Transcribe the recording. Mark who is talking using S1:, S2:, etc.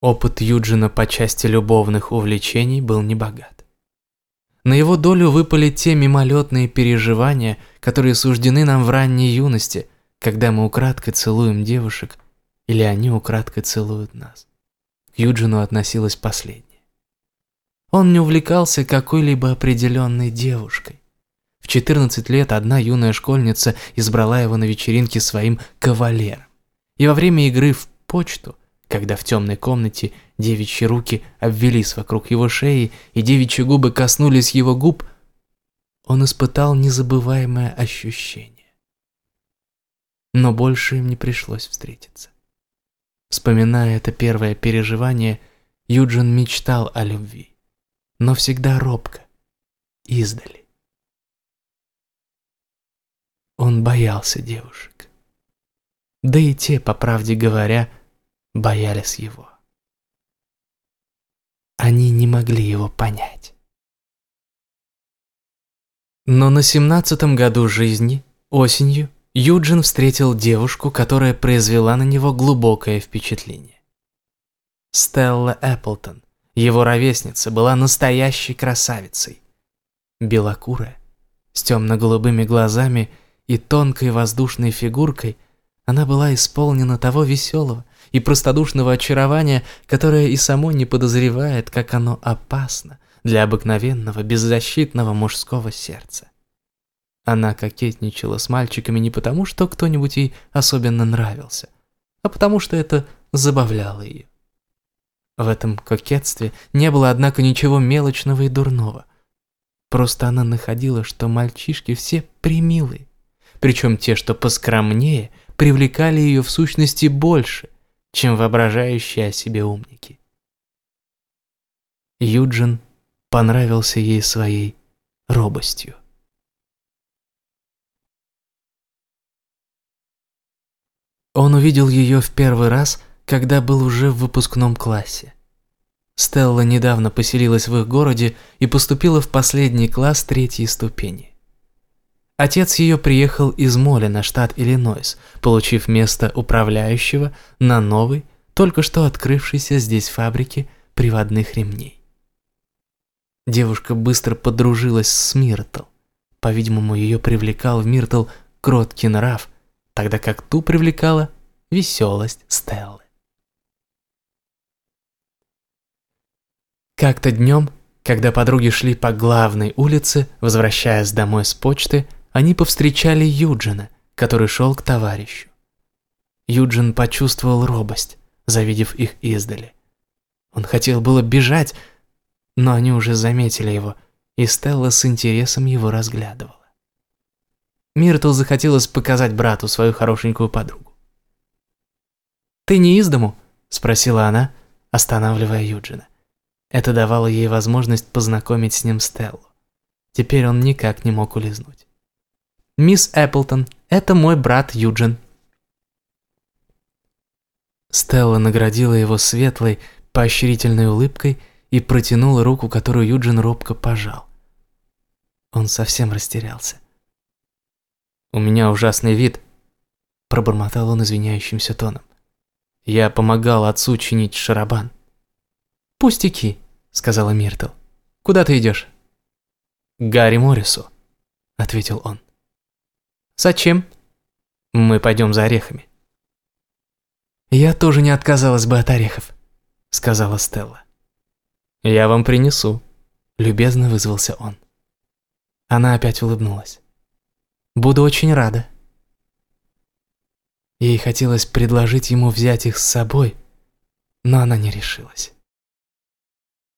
S1: Опыт Юджина по части любовных увлечений был небогат. На его долю выпали те мимолетные переживания, которые суждены нам в ранней юности, когда мы украдкой целуем девушек, или они украдкой целуют нас. К Юджину относилась последняя. Он не увлекался какой-либо определенной девушкой. В 14 лет одна юная школьница избрала его на вечеринке своим кавалером. И во время игры в почту, когда в темной комнате девичьи руки обвелись вокруг его шеи и девичьи губы коснулись его губ, он испытал незабываемое ощущение. Но больше им не пришлось встретиться. Вспоминая это первое переживание, Юджин мечтал о любви, но всегда робко, издали. Он боялся девушек. Да и те, по правде говоря, боялись его. Они не могли его понять. Но на семнадцатом году жизни, осенью, Юджин встретил девушку, которая произвела на него глубокое впечатление. Стелла Эпплтон, его ровесница, была настоящей красавицей. Белокурая, с темно-голубыми глазами и тонкой воздушной фигуркой, она была исполнена того веселого и простодушного очарования, которое и само не подозревает, как оно опасно для обыкновенного беззащитного мужского сердца. Она кокетничала с мальчиками не потому, что кто-нибудь ей особенно нравился, а потому что это забавляло ее. В этом кокетстве не было, однако, ничего мелочного и дурного. Просто она находила, что мальчишки все примилые, причем те, что поскромнее, привлекали ее в сущности больше, чем воображающие о себе умники. Юджин понравился ей своей робостью. Он увидел ее в первый раз, когда был уже в выпускном классе. Стелла недавно поселилась в их городе и поступила в последний класс третьей ступени. Отец ее приехал из Молина, штат Иллинойс, получив место управляющего на новой, только что открывшейся здесь фабрике приводных ремней. Девушка быстро подружилась с Миртл. По-видимому, ее привлекал в Миртл кроткий нрав – тогда как ту привлекала веселость Стеллы. Как-то днем, когда подруги шли по главной улице, возвращаясь домой с почты, они повстречали Юджина, который шел к товарищу. Юджин почувствовал робость, завидев их издали. Он хотел было бежать, но они уже заметили его, и Стелла с интересом его разглядывала. Миртл захотелось показать брату свою хорошенькую подругу. «Ты не из дому?» – спросила она, останавливая Юджина. Это давало ей возможность познакомить с ним Стеллу. Теперь он никак не мог улизнуть. «Мисс Эпплтон, это мой брат Юджин». Стелла наградила его светлой, поощрительной улыбкой и протянула руку, которую Юджин робко пожал. Он совсем растерялся. «У меня ужасный вид», – пробормотал он извиняющимся тоном. «Я помогал отцу чинить шарабан». «Пустяки», – сказала Миртл. «Куда ты идешь?» «К Гарри Моррису», – ответил он. «Зачем?» «Мы пойдем за орехами». «Я тоже не отказалась бы от орехов», – сказала Стелла. «Я вам принесу», – любезно вызвался он. Она опять улыбнулась. Буду очень рада. Ей хотелось предложить ему взять их с собой, но она не решилась.